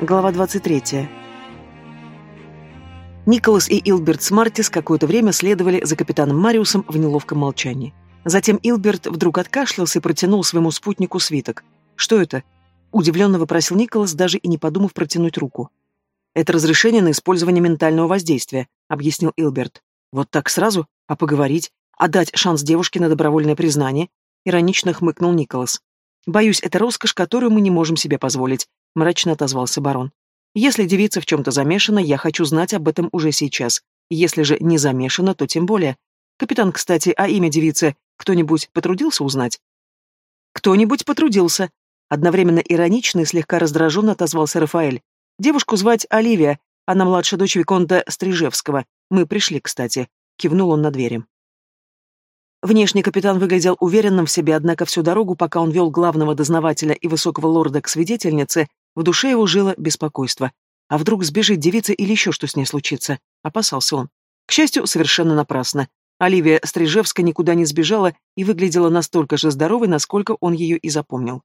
Глава 23. Николас и Илберт Смартис какое-то время следовали за капитаном Мариусом в неловком молчании. Затем Илберт вдруг откашлялся и протянул своему спутнику свиток. «Что это?» — удивленно вопросил Николас, даже и не подумав протянуть руку. «Это разрешение на использование ментального воздействия», — объяснил Илберт. «Вот так сразу? А поговорить? А дать шанс девушке на добровольное признание?» — иронично хмыкнул Николас. «Боюсь, это роскошь, которую мы не можем себе позволить мрачно отозвался барон. Если девица в чем-то замешана, я хочу знать об этом уже сейчас. Если же не замешана, то тем более. Капитан, кстати, а имя девицы кто-нибудь потрудился узнать? Кто-нибудь потрудился. Одновременно иронично и слегка раздраженно отозвался Рафаэль. Девушку звать Оливия, она младшая дочь Виконта Стрижевского. Мы пришли, кстати. Кивнул он на двери. Внешне капитан выглядел уверенным в себе, однако всю дорогу, пока он вел главного дознавателя и высокого лорда к свидетельнице, в душе его жило беспокойство. А вдруг сбежит девица или еще что с ней случится? Опасался он. К счастью, совершенно напрасно. Оливия Стрижевская никуда не сбежала и выглядела настолько же здоровой, насколько он ее и запомнил.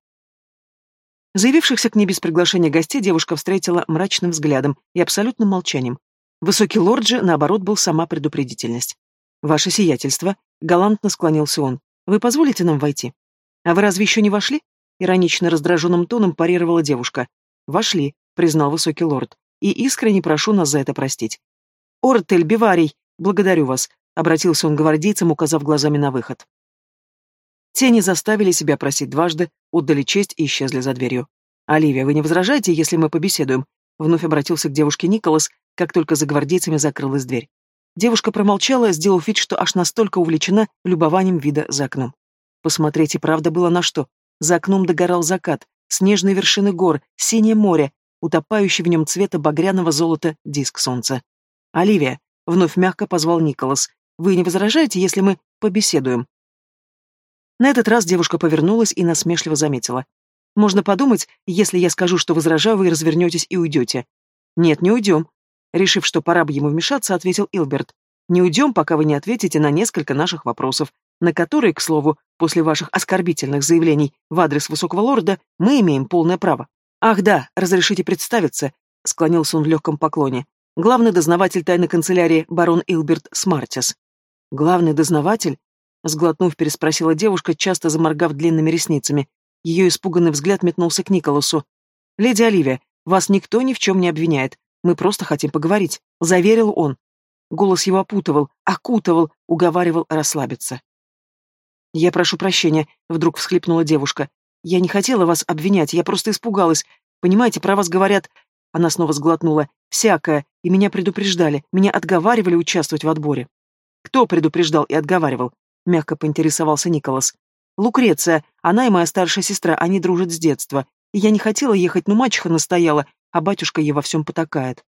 Заявившихся к ней без приглашения гостей девушка встретила мрачным взглядом и абсолютным молчанием. Высокий лорд же, наоборот, был сама предупредительность. «Ваше сиятельство», — галантно склонился он, — «вы позволите нам войти?» «А вы разве еще не вошли?» — иронично раздраженным тоном парировала девушка. «Вошли», — признал высокий лорд, — «и искренне прошу нас за это простить». «Ортель, Биварий, благодарю вас», — обратился он к гвардейцам, указав глазами на выход. Те не заставили себя просить дважды, отдали честь и исчезли за дверью. «Оливия, вы не возражаете, если мы побеседуем?» Вновь обратился к девушке Николас, как только за гвардейцами закрылась дверь. Девушка промолчала, сделав вид, что аж настолько увлечена любованием вида за окном. Посмотреть и правда было на что. За окном догорал закат, снежные вершины гор, синее море, утопающий в нем цвета багряного золота диск солнца. «Оливия», — вновь мягко позвал Николас, — «вы не возражаете, если мы побеседуем?» На этот раз девушка повернулась и насмешливо заметила. «Можно подумать, если я скажу, что возражаю, вы развернетесь и уйдете». «Нет, не уйдем», — решив, что пора бы ему вмешаться, ответил Илберт. «Не уйдем, пока вы не ответите на несколько наших вопросов на которые, к слову, после ваших оскорбительных заявлений в адрес высокого лорда, мы имеем полное право. Ах да, разрешите представиться, склонился он в легком поклоне. Главный дознаватель тайной канцелярии барон Илберт Смартис. Главный дознаватель? Сглотнув, переспросила девушка, часто заморгав длинными ресницами. Ее испуганный взгляд метнулся к Николасу. «Леди Оливия, вас никто ни в чем не обвиняет. Мы просто хотим поговорить», — заверил он. Голос его опутывал, окутывал, уговаривал расслабиться. «Я прошу прощения», — вдруг всхлипнула девушка. «Я не хотела вас обвинять, я просто испугалась. Понимаете, про вас говорят...» Она снова сглотнула. «Всякое. И меня предупреждали. Меня отговаривали участвовать в отборе». «Кто предупреждал и отговаривал?» — мягко поинтересовался Николас. «Лукреция. Она и моя старшая сестра, они дружат с детства. И я не хотела ехать, но мачеха настояла, а батюшка ей во всем потакает».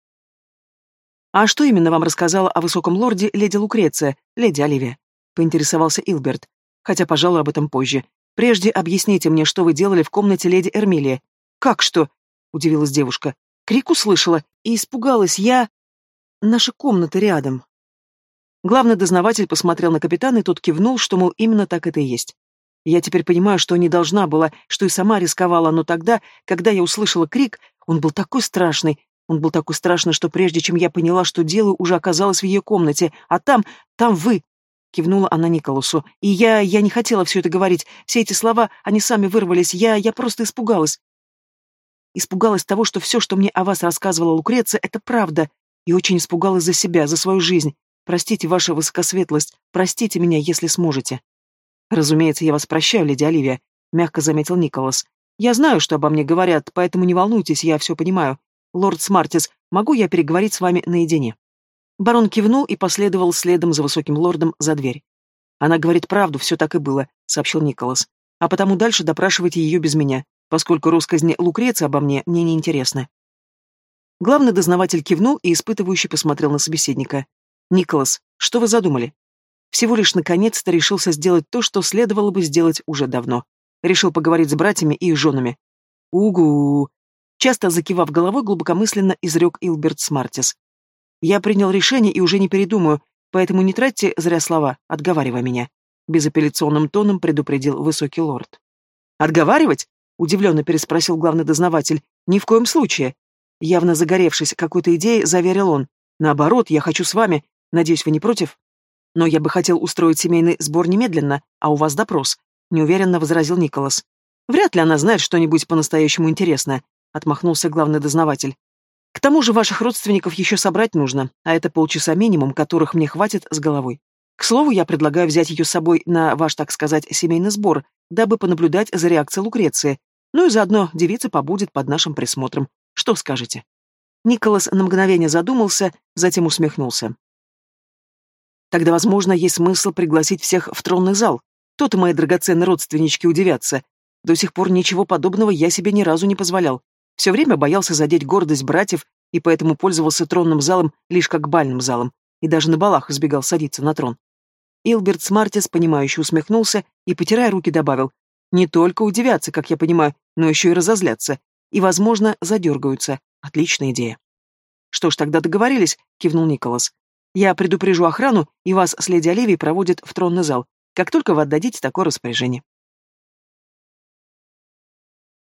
«А что именно вам рассказала о высоком лорде леди Лукреция, леди Оливия?» — поинтересовался Илберт хотя, пожалуй, об этом позже. Прежде объясните мне, что вы делали в комнате леди Эрмилия. Как что? Удивилась девушка. Крик услышала и испугалась. Я... Наша комната рядом. Главный дознаватель посмотрел на капитана, и тот кивнул, что, мол, именно так это и есть. Я теперь понимаю, что не должна была, что и сама рисковала, но тогда, когда я услышала крик, он был такой страшный, он был такой страшный, что прежде чем я поняла, что делаю, уже оказалась в ее комнате, а там, там вы, Кивнула она Николасу. «И я... я не хотела все это говорить. Все эти слова, они сами вырвались. Я... я просто испугалась. Испугалась того, что все, что мне о вас рассказывала Лукреция, это правда. И очень испугалась за себя, за свою жизнь. Простите, ваша высокосветлость. Простите меня, если сможете». «Разумеется, я вас прощаю, леди Оливия», — мягко заметил Николас. «Я знаю, что обо мне говорят, поэтому не волнуйтесь, я все понимаю. Лорд Смартис, могу я переговорить с вами наедине?» Барон кивнул и последовал следом за высоким лордом за дверь. «Она говорит правду, все так и было», — сообщил Николас. «А потому дальше допрашивайте ее без меня, поскольку россказни Лукреции обо мне мне не интересны». Главный дознаватель кивнул и испытывающе посмотрел на собеседника. «Николас, что вы задумали?» Всего лишь наконец-то решился сделать то, что следовало бы сделать уже давно. Решил поговорить с братьями и их женами. «Угу!» Часто закивав головой, глубокомысленно изрек Илберт Смартис. Я принял решение и уже не передумаю, поэтому не тратьте зря слова, отговаривай меня. Безапелляционным тоном предупредил высокий лорд. «Отговаривать?» — удивленно переспросил главный дознаватель. «Ни в коем случае». Явно загоревшись какой-то идеей, заверил он. Наоборот, я хочу с вами. Надеюсь, вы не против? Но я бы хотел устроить семейный сбор немедленно, а у вас допрос. Неуверенно возразил Николас. Вряд ли она знает что-нибудь по-настоящему интересное, отмахнулся главный дознаватель. К тому же ваших родственников еще собрать нужно, а это полчаса минимум, которых мне хватит с головой. К слову, я предлагаю взять ее с собой на ваш, так сказать, семейный сбор, дабы понаблюдать за реакцией Лукреции. Ну и заодно девица побудет под нашим присмотром. Что скажете?» Николас на мгновение задумался, затем усмехнулся. «Тогда, возможно, есть смысл пригласить всех в тронный зал. То-то мои драгоценные родственнички удивятся. До сих пор ничего подобного я себе ни разу не позволял. Все время боялся задеть гордость братьев и поэтому пользовался тронным залом лишь как бальным залом, и даже на балах избегал садиться на трон. Илберт Смартис, понимающе усмехнулся и, потирая руки, добавил, «Не только удивятся, как я понимаю, но еще и разозлятся, и, возможно, задергаются. Отличная идея». «Что ж, тогда договорились», — кивнул Николас. «Я предупрежу охрану, и вас с леди Оливией проводят в тронный зал, как только вы отдадите такое распоряжение».